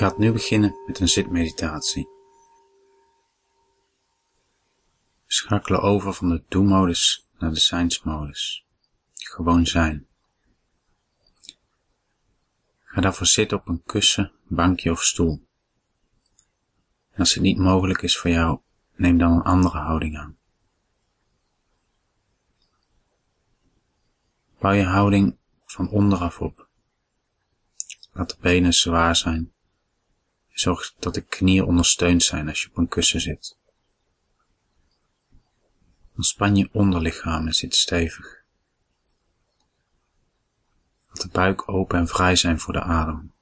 gaat nu beginnen met een zitmeditatie. Schakelen over van de do-modus naar de zijnsmodus. Gewoon zijn. Ga daarvoor zitten op een kussen, bankje of stoel. En als het niet mogelijk is voor jou, neem dan een andere houding aan. Bouw je houding van onderaf op. Laat de benen zwaar zijn. Zorg dat de knieën ondersteund zijn als je op een kussen zit. Ontspan je onderlichaam en zit stevig. Laat de buik open en vrij zijn voor de adem.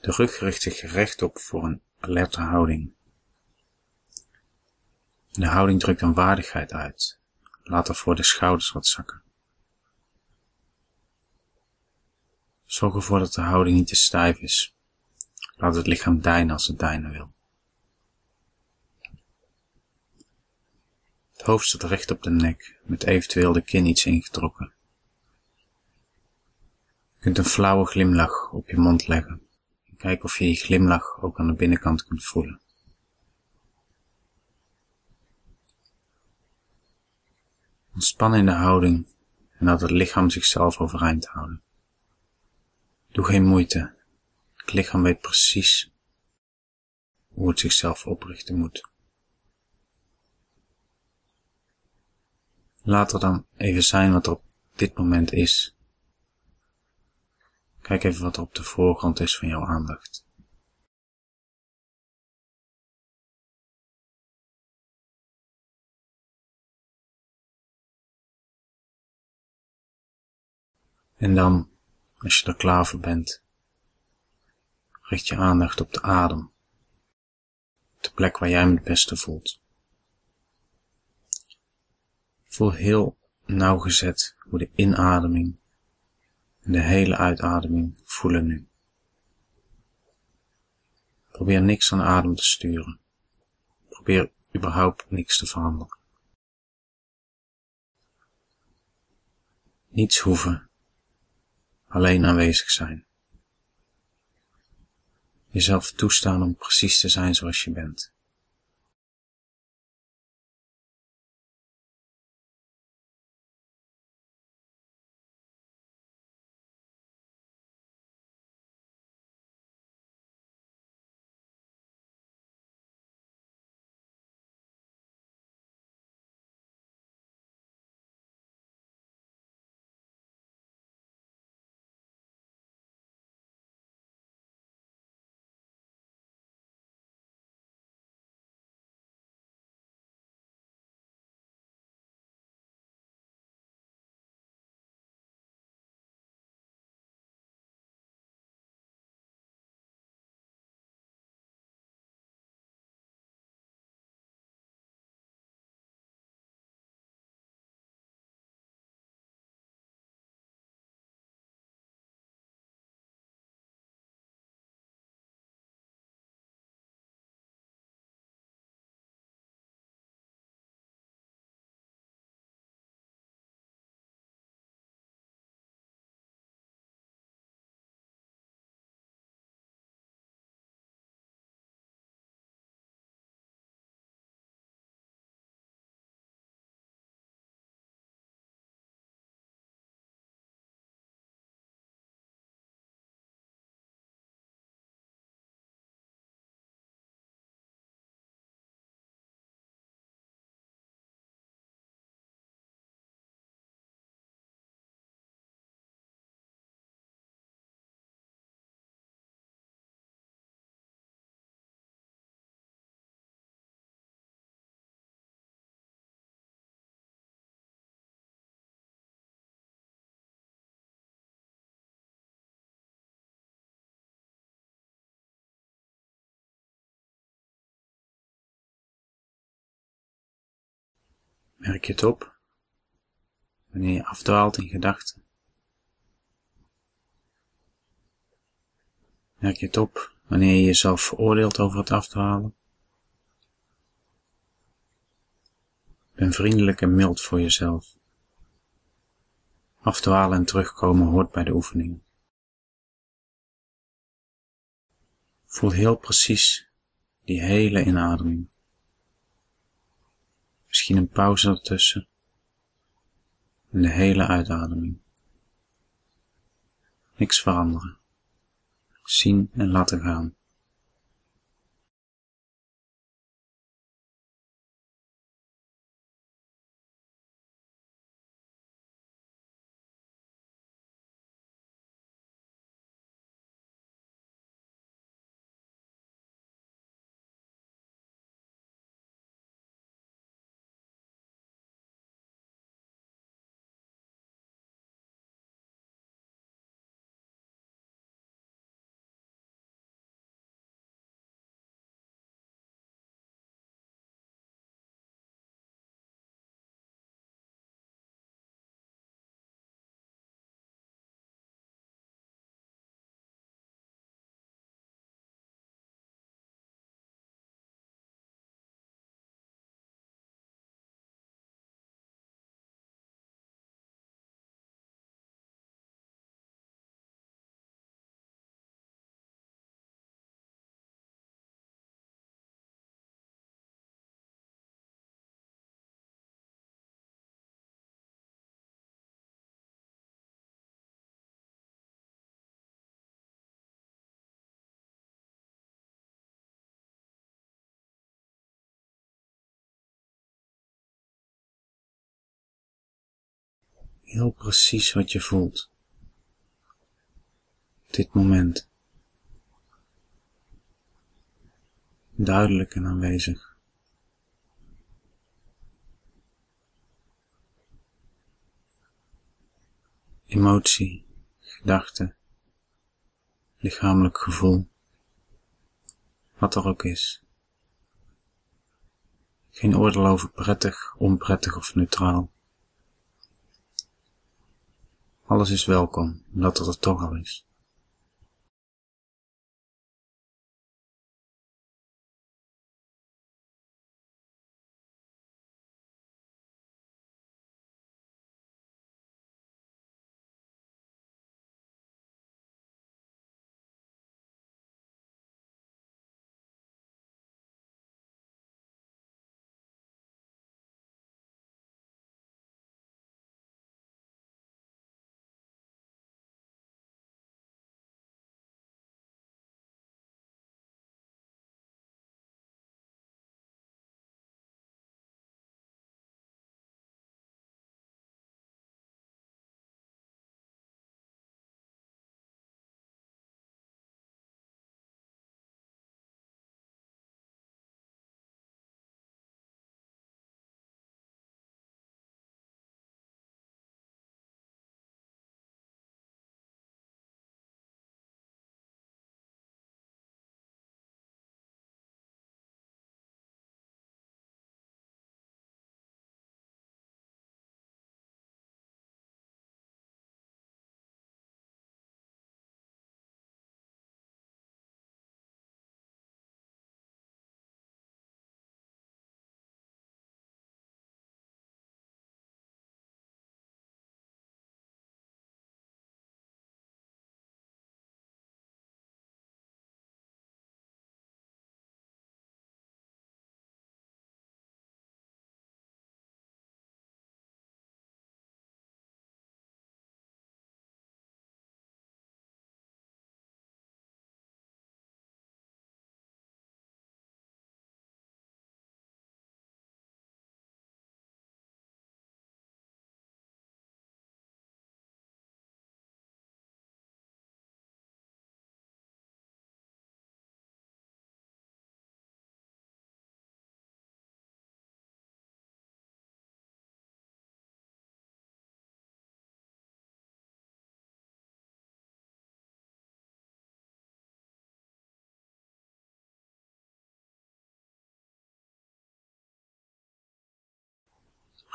De rug richt zich rechtop voor een alerte houding. De houding drukt een waardigheid uit. Laat ervoor de schouders wat zakken. Zorg ervoor dat de houding niet te stijf is. Laat het lichaam deinen als het deinen wil. Het hoofd staat recht op de nek, met eventueel de kin iets ingetrokken. Je kunt een flauwe glimlach op je mond leggen en kijk of je die glimlach ook aan de binnenkant kunt voelen. Ontspan in de houding en laat het lichaam zichzelf overeind houden. Doe geen moeite. Het lichaam weet precies hoe het zichzelf oprichten moet. Laat er dan even zijn wat er op dit moment is. Kijk even wat er op de voorgrond is van jouw aandacht. En dan als je er klaar voor bent, richt je aandacht op de adem, de plek waar jij hem het beste voelt. Voel heel nauwgezet hoe de inademing en de hele uitademing voelen nu. Probeer niks aan adem te sturen. Probeer überhaupt niks te veranderen. Niets hoeven alleen aanwezig zijn. Jezelf toestaan om precies te zijn zoals je bent. Merk je het op wanneer je afdwaalt in gedachten? Merk je het op wanneer je jezelf veroordeelt over het afdwalen? Ben vriendelijk en mild voor jezelf. Afdwalen en terugkomen hoort bij de oefening. Voel heel precies die hele inademing. Misschien een pauze ertussen. En de hele uitademing. Niks veranderen. Zien en laten gaan. Heel precies wat je voelt. Dit moment. Duidelijk en aanwezig. Emotie, gedachte, lichamelijk gevoel, wat er ook is. Geen oordeel over prettig, onprettig of neutraal. Alles is welkom, omdat het er toch al is.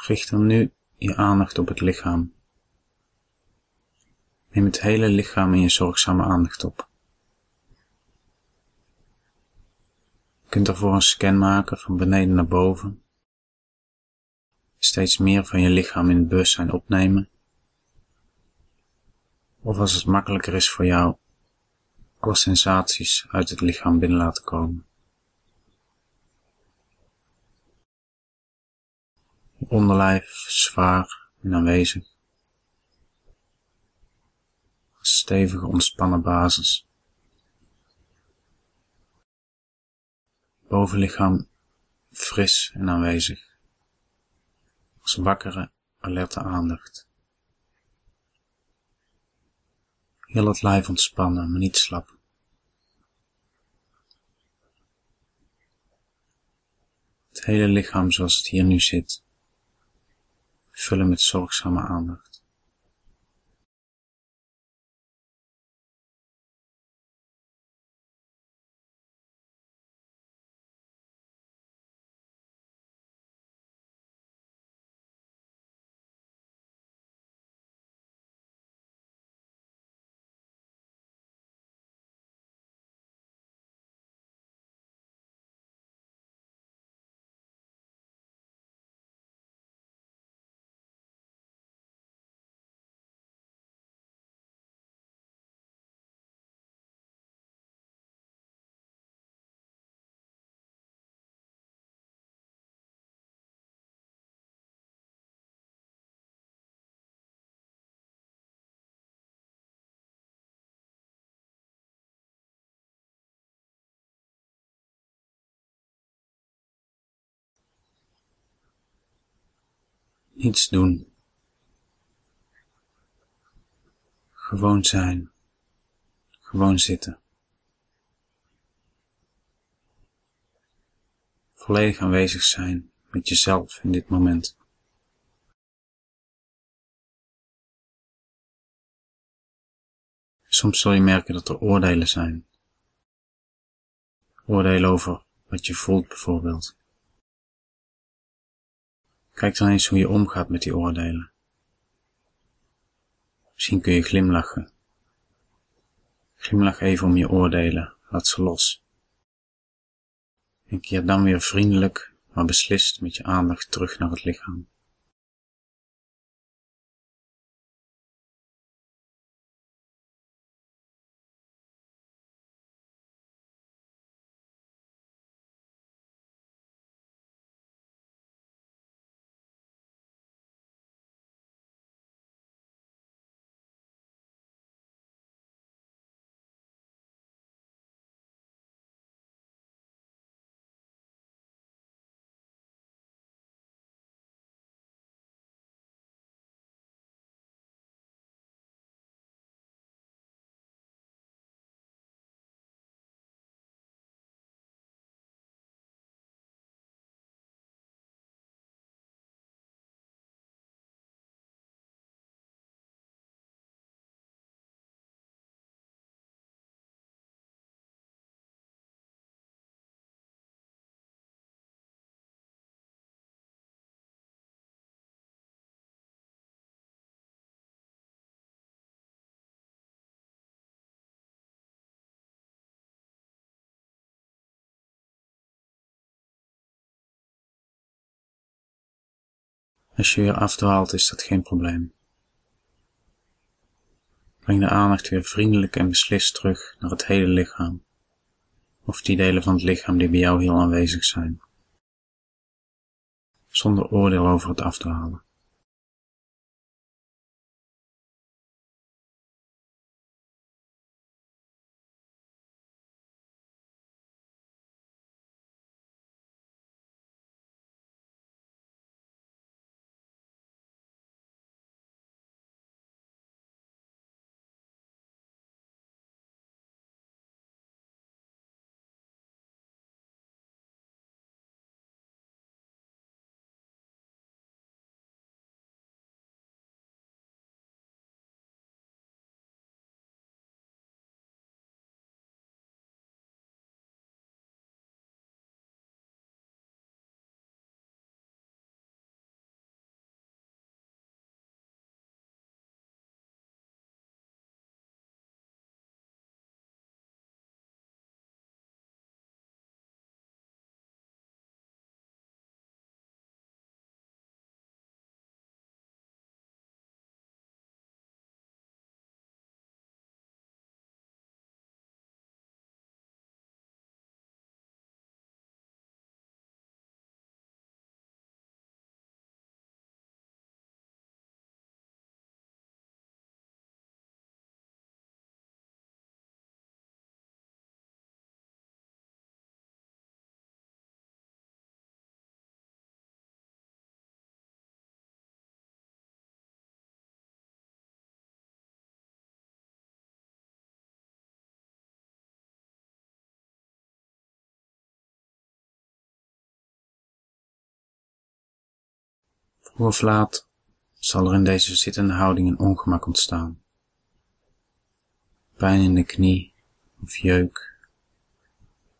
Richt dan nu je aandacht op het lichaam. Neem het hele lichaam in je zorgzame aandacht op. Je kunt ervoor een scan maken van beneden naar boven. Steeds meer van je lichaam in het bewustzijn opnemen. Of als het makkelijker is voor jou, alle sensaties uit het lichaam binnen laten komen. Onderlijf zwaar en aanwezig. Stevige ontspannen basis. Bovenlichaam fris en aanwezig. Als wakkere, alerte aandacht. Heel het lijf ontspannen, maar niet slap. Het hele lichaam zoals het hier nu zit, vullen met zorgzame aandacht. Niets doen. Gewoon zijn. Gewoon zitten. Volledig aanwezig zijn met jezelf in dit moment. Soms zul je merken dat er oordelen zijn. Oordelen over wat je voelt bijvoorbeeld. Kijk dan eens hoe je omgaat met die oordelen. Misschien kun je glimlachen. Glimlach even om je oordelen, laat ze los. En keer dan weer vriendelijk, maar beslist met je aandacht terug naar het lichaam. Als je weer afdwaalt is dat geen probleem. Breng de aandacht weer vriendelijk en beslist terug naar het hele lichaam, of die delen van het lichaam die bij jou heel aanwezig zijn, zonder oordeel over het afdwalen. Hoe of laat zal er in deze zittende houding een ongemak ontstaan. Pijn in de knie of jeuk,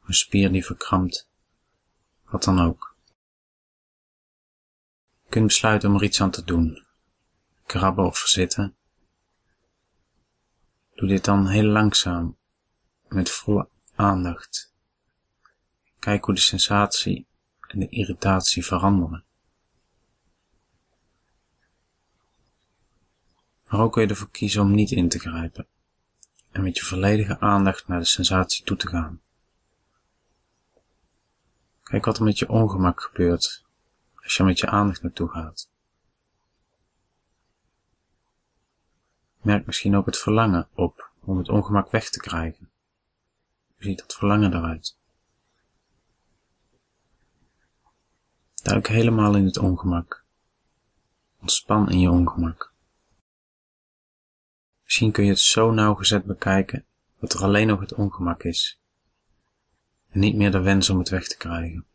een spier die verkrampt, wat dan ook. Je besluiten om er iets aan te doen, krabben of verzitten. Doe dit dan heel langzaam, met volle aandacht. Kijk hoe de sensatie en de irritatie veranderen. Maar ook kun je ervoor kiezen om niet in te grijpen en met je volledige aandacht naar de sensatie toe te gaan. Kijk wat er met je ongemak gebeurt als je met je aandacht naartoe gaat. Merk misschien ook het verlangen op om het ongemak weg te krijgen. Hoe ziet dat verlangen eruit? Duik helemaal in het ongemak. Ontspan in je ongemak. Misschien kun je het zo nauwgezet bekijken dat er alleen nog het ongemak is en niet meer de wens om het weg te krijgen.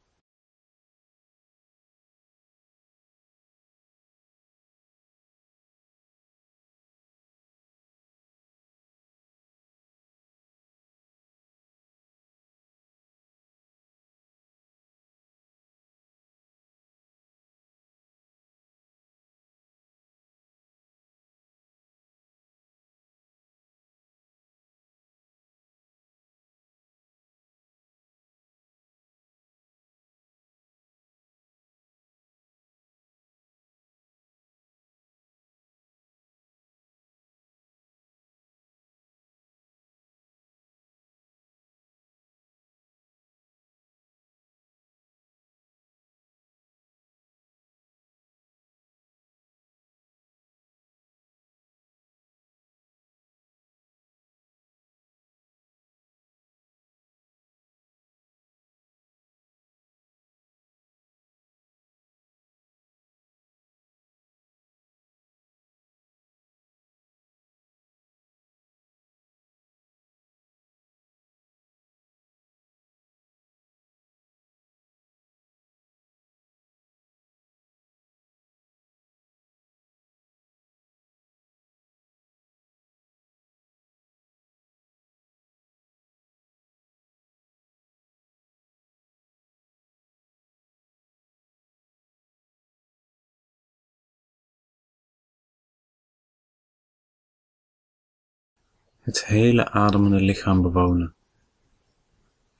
Het hele ademende lichaam bewonen.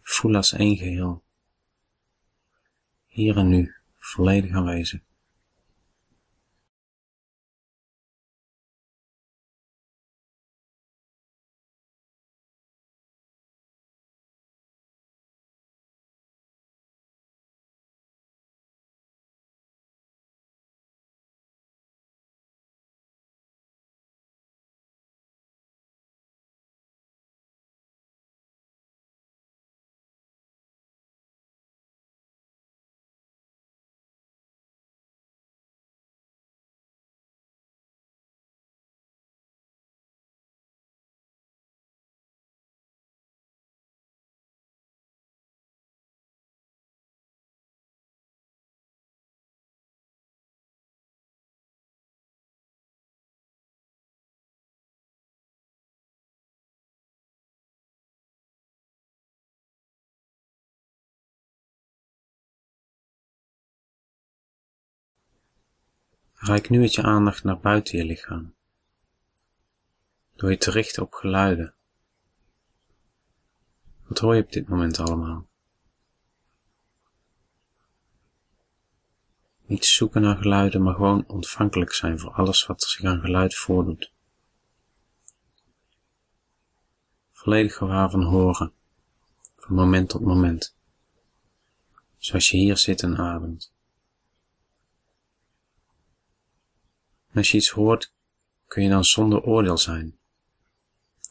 Voel als één geheel. Hier en nu, volledig aanwezig. Rijk nu met je aandacht naar buiten je lichaam, door je te richten op geluiden. Wat hoor je op dit moment allemaal? Niet zoeken naar geluiden, maar gewoon ontvankelijk zijn voor alles wat zich aan geluid voordoet. Volledig gewaar van horen, van moment tot moment, zoals je hier zit en ademt. Als je iets hoort, kun je dan zonder oordeel zijn.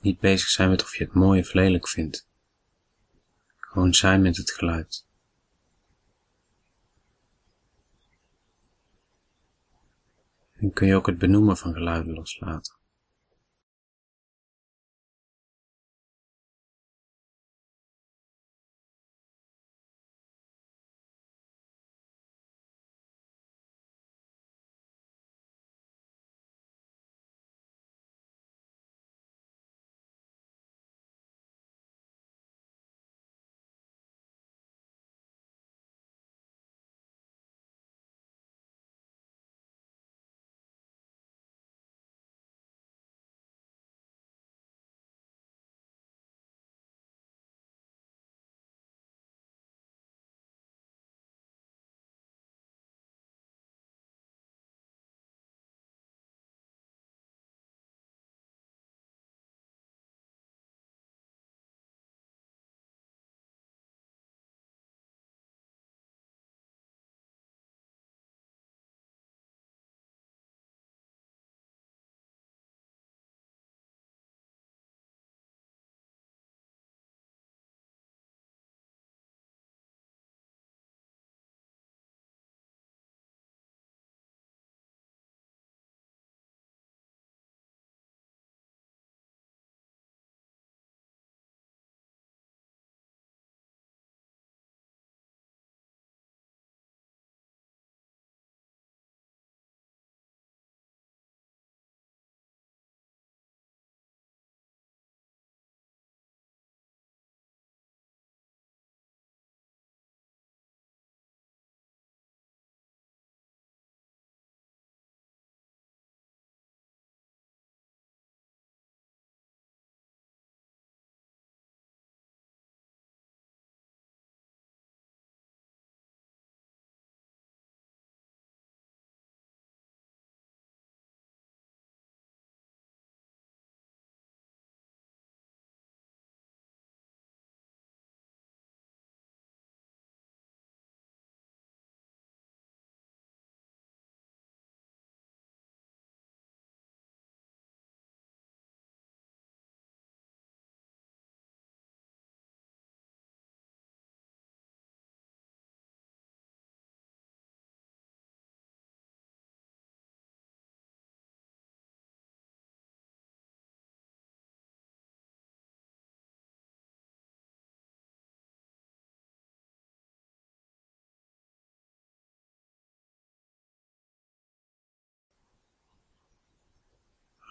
Niet bezig zijn met of je het mooi of lelijk vindt. Gewoon zijn met het geluid. En kun je ook het benoemen van geluiden loslaten.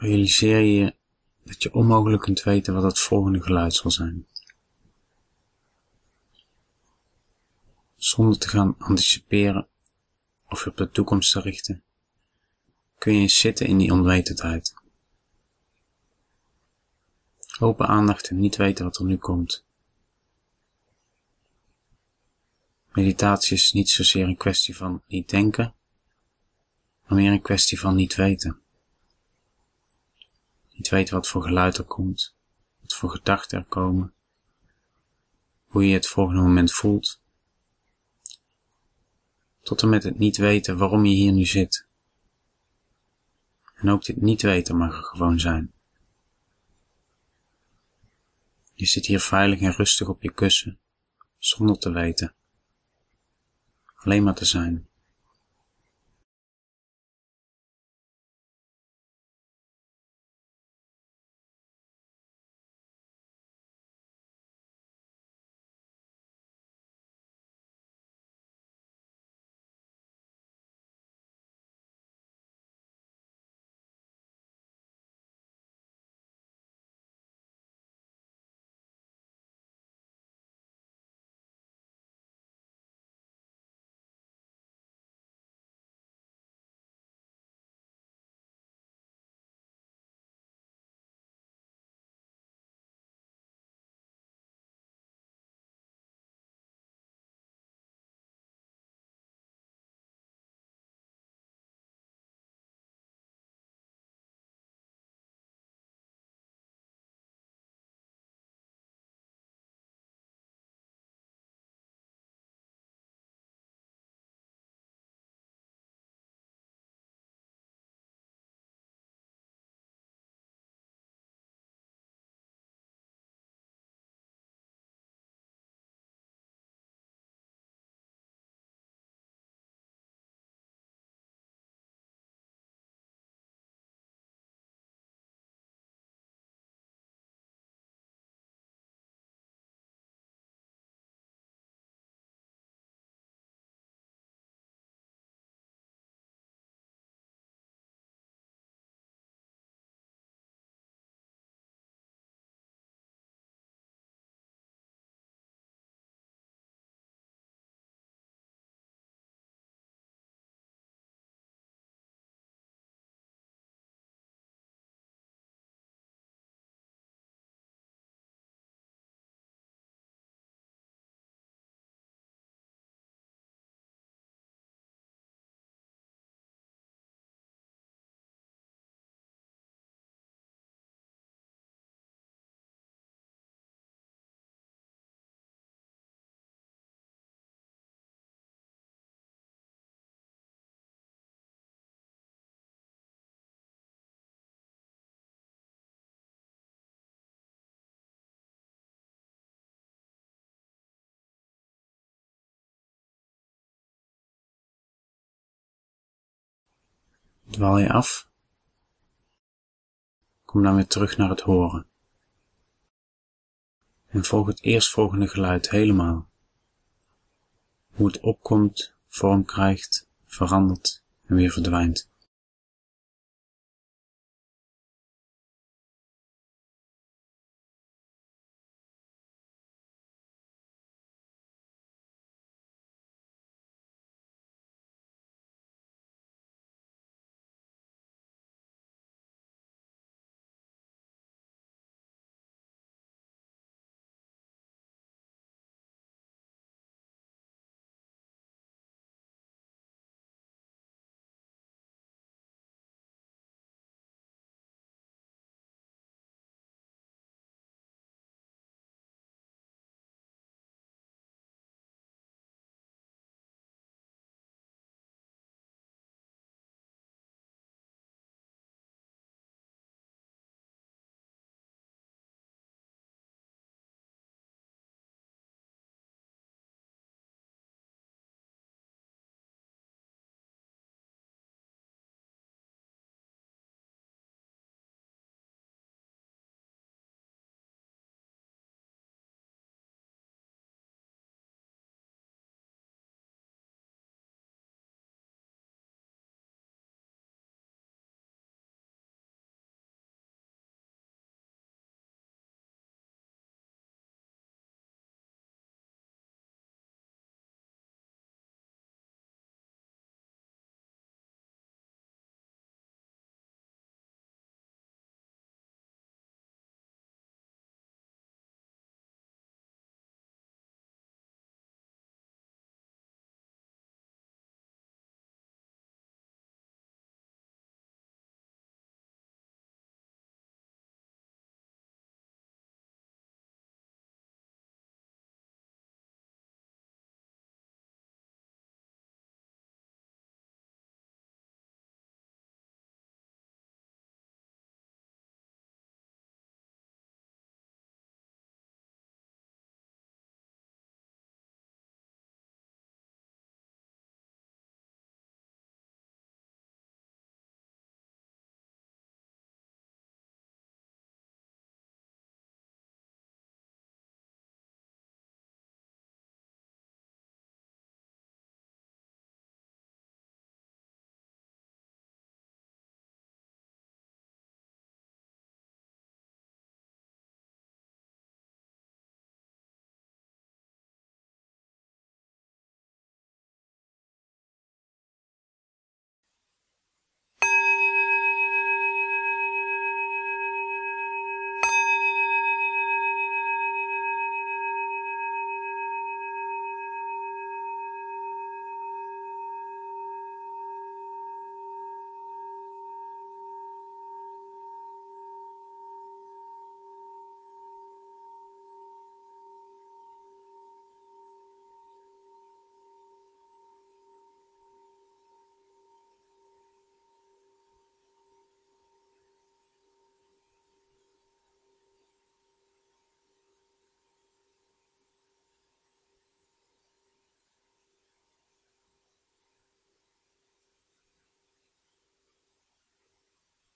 Realiseer je dat je onmogelijk kunt weten wat het volgende geluid zal zijn. Zonder te gaan anticiperen of je op de toekomst te richten, kun je zitten in die onwetendheid. Open aandacht en niet weten wat er nu komt. Meditatie is niet zozeer een kwestie van niet denken, maar meer een kwestie van niet weten. Niet weten wat voor geluid er komt, wat voor gedachten er komen, hoe je het volgende moment voelt, tot en met het niet weten waarom je hier nu zit. En ook dit niet weten mag er gewoon zijn. Je zit hier veilig en rustig op je kussen, zonder te weten. Alleen maar te zijn. Dwaal je af? Kom dan weer terug naar het horen. En volg het eerstvolgende geluid helemaal. Hoe het opkomt, vorm krijgt, verandert en weer verdwijnt.